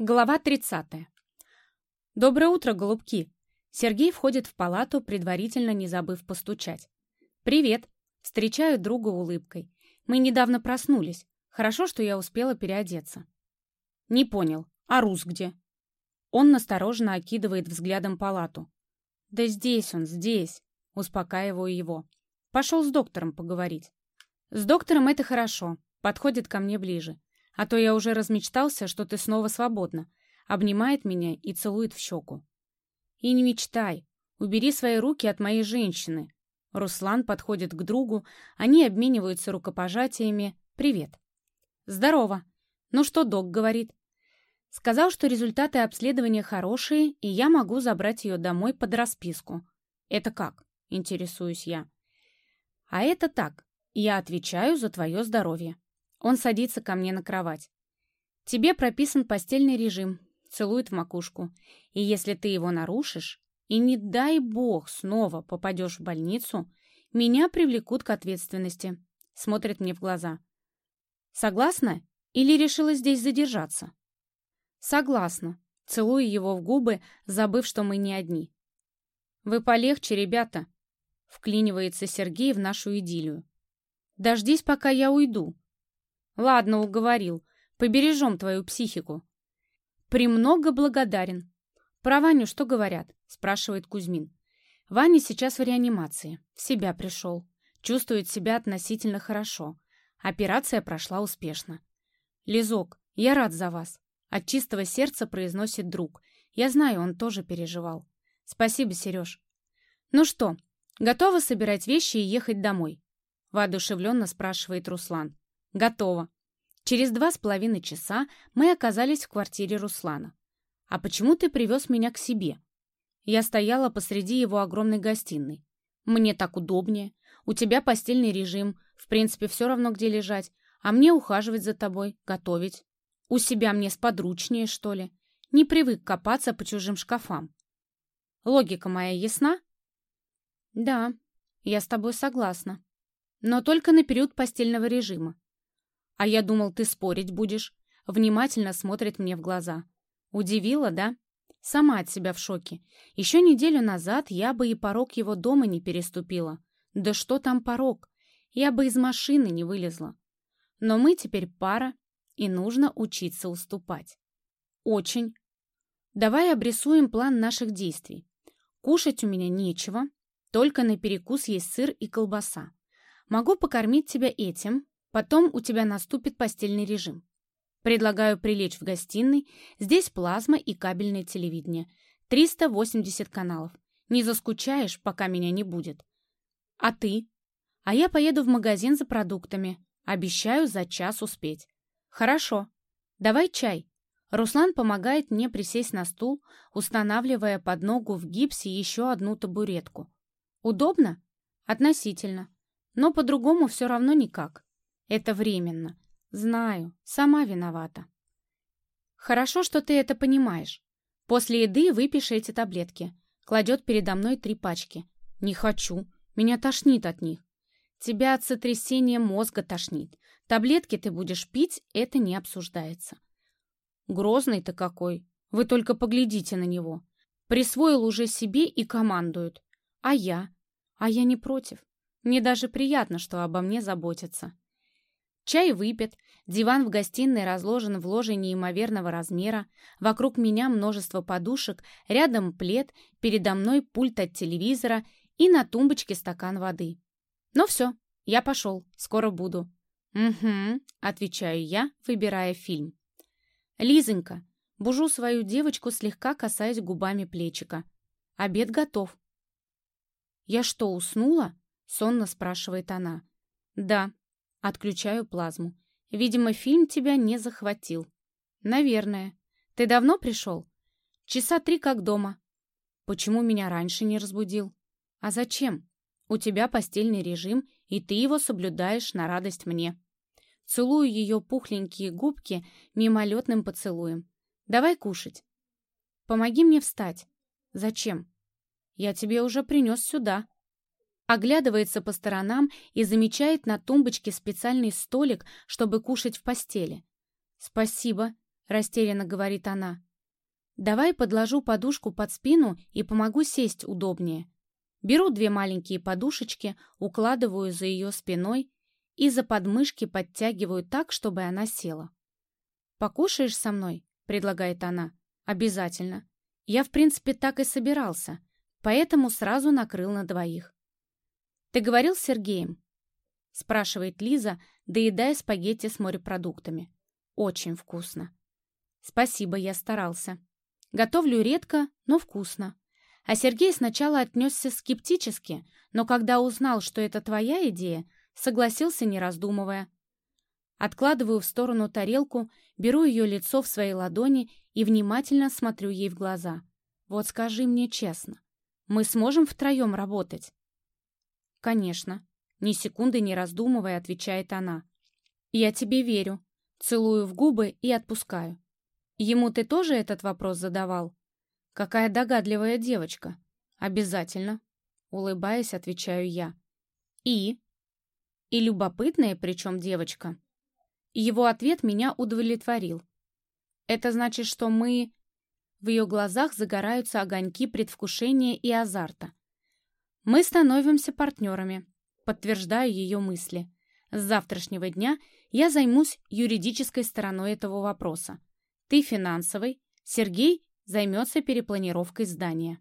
Глава 30. Доброе утро, голубки. Сергей входит в палату, предварительно не забыв постучать. Привет. Встречаю друга улыбкой. Мы недавно проснулись. Хорошо, что я успела переодеться. Не понял. А Рус где? Он настороженно окидывает взглядом палату. Да здесь он, здесь. Успокаиваю его. Пошел с доктором поговорить. С доктором это хорошо. Подходит ко мне ближе. А то я уже размечтался, что ты снова свободна. Обнимает меня и целует в щеку. И не мечтай. Убери свои руки от моей женщины. Руслан подходит к другу, они обмениваются рукопожатиями. Привет. Здорово. Ну что док говорит? Сказал, что результаты обследования хорошие, и я могу забрать ее домой под расписку. Это как? Интересуюсь я. А это так. Я отвечаю за твое здоровье. Он садится ко мне на кровать. «Тебе прописан постельный режим», — целует в макушку. «И если ты его нарушишь, и не дай бог снова попадешь в больницу, меня привлекут к ответственности», — смотрит мне в глаза. «Согласна? Или решила здесь задержаться?» «Согласна», — целую его в губы, забыв, что мы не одни. «Вы полегче, ребята», — вклинивается Сергей в нашу идиллию. «Дождись, пока я уйду», Ладно, уговорил. Побережем твою психику. Премного благодарен. Про Ваню что говорят? Спрашивает Кузьмин. Ваня сейчас в реанимации. В себя пришел. Чувствует себя относительно хорошо. Операция прошла успешно. Лизок, я рад за вас. От чистого сердца произносит друг. Я знаю, он тоже переживал. Спасибо, Сереж. Ну что, готовы собирать вещи и ехать домой? Воодушевленно спрашивает Руслан. Готово. Через два с половиной часа мы оказались в квартире Руслана. «А почему ты привез меня к себе?» Я стояла посреди его огромной гостиной. «Мне так удобнее. У тебя постельный режим. В принципе, все равно, где лежать. А мне ухаживать за тобой, готовить. У себя мне сподручнее, что ли. Не привык копаться по чужим шкафам. Логика моя ясна?» «Да, я с тобой согласна. Но только на период постельного режима. «А я думал, ты спорить будешь». Внимательно смотрит мне в глаза. Удивила, да? Сама от себя в шоке. Еще неделю назад я бы и порог его дома не переступила. Да что там порог? Я бы из машины не вылезла. Но мы теперь пара, и нужно учиться уступать. Очень. Давай обрисуем план наших действий. Кушать у меня нечего, только на перекус есть сыр и колбаса. Могу покормить тебя этим, Потом у тебя наступит постельный режим. Предлагаю прилечь в гостиной. Здесь плазма и кабельное телевидение. 380 каналов. Не заскучаешь, пока меня не будет. А ты? А я поеду в магазин за продуктами. Обещаю за час успеть. Хорошо. Давай чай. Руслан помогает мне присесть на стул, устанавливая под ногу в гипсе еще одну табуретку. Удобно? Относительно. Но по-другому все равно никак. Это временно. Знаю, сама виновата. Хорошо, что ты это понимаешь. После еды выпиши эти таблетки. Кладет передо мной три пачки. Не хочу. Меня тошнит от них. Тебя от сотрясения мозга тошнит. Таблетки ты будешь пить, это не обсуждается. Грозный-то какой. Вы только поглядите на него. Присвоил уже себе и командует. А я? А я не против. Мне даже приятно, что обо мне заботятся. Чай выпит, диван в гостиной разложен в ложе неимоверного размера, вокруг меня множество подушек, рядом плед, передо мной пульт от телевизора и на тумбочке стакан воды. Ну все, я пошел, скоро буду. «Угу», — отвечаю я, выбирая фильм. «Лизонька», — бужу свою девочку, слегка касаясь губами плечика. «Обед готов». «Я что, уснула?» — сонно спрашивает она. «Да», Отключаю плазму. Видимо, фильм тебя не захватил. Наверное. Ты давно пришел? Часа три как дома. Почему меня раньше не разбудил? А зачем? У тебя постельный режим, и ты его соблюдаешь на радость мне. Целую ее пухленькие губки мимолетным поцелуем. Давай кушать. Помоги мне встать. Зачем? Я тебе уже принес сюда. Оглядывается по сторонам и замечает на тумбочке специальный столик, чтобы кушать в постели. «Спасибо», — растерянно говорит она. Давай подложу подушку под спину и помогу сесть удобнее. Беру две маленькие подушечки, укладываю за ее спиной и за подмышки подтягиваю так, чтобы она села. «Покушаешь со мной?» — предлагает она. «Обязательно. Я, в принципе, так и собирался, поэтому сразу накрыл на двоих». «Ты говорил с Сергеем?» — спрашивает Лиза, доедая спагетти с морепродуктами. «Очень вкусно». «Спасибо, я старался. Готовлю редко, но вкусно. А Сергей сначала отнесся скептически, но когда узнал, что это твоя идея, согласился, не раздумывая. Откладываю в сторону тарелку, беру ее лицо в свои ладони и внимательно смотрю ей в глаза. «Вот скажи мне честно, мы сможем втроем работать?» «Конечно», — ни секунды не раздумывая, отвечает она. «Я тебе верю», целую в губы и отпускаю. «Ему ты тоже этот вопрос задавал?» «Какая догадливая девочка!» «Обязательно!» Улыбаясь, отвечаю я. «И?» «И любопытная, причем девочка?» Его ответ меня удовлетворил. «Это значит, что мы...» В ее глазах загораются огоньки предвкушения и азарта. «Мы становимся партнерами», подтверждаю ее мысли. С завтрашнего дня я займусь юридической стороной этого вопроса. Ты финансовый, Сергей займется перепланировкой здания.